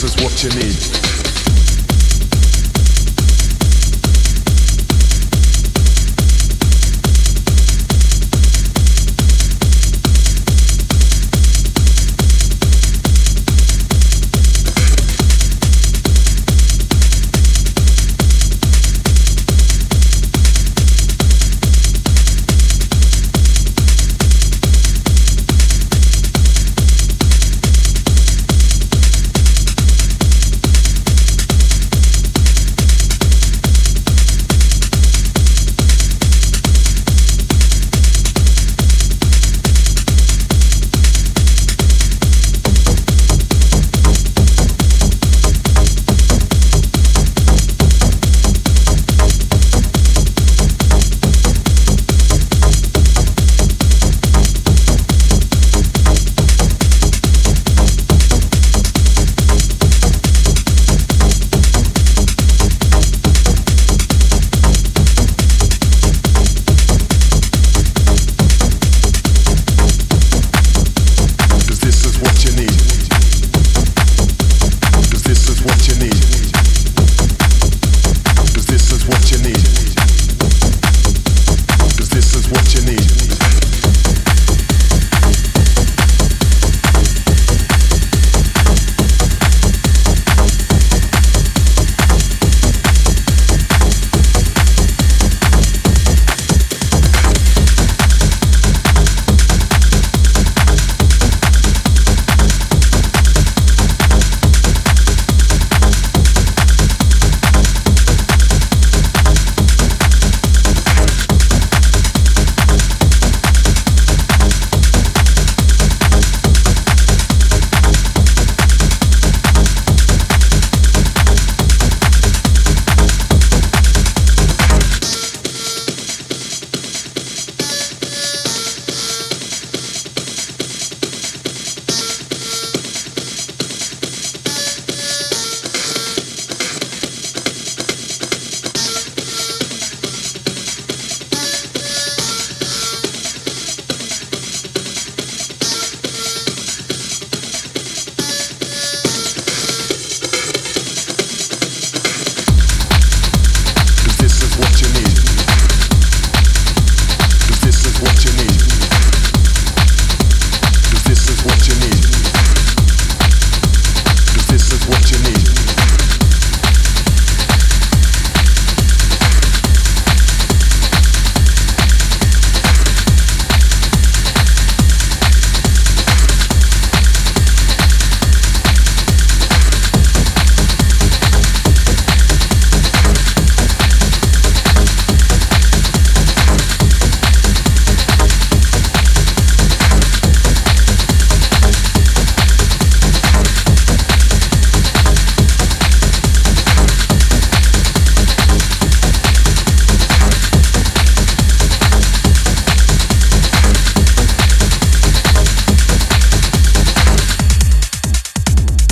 This is what you need.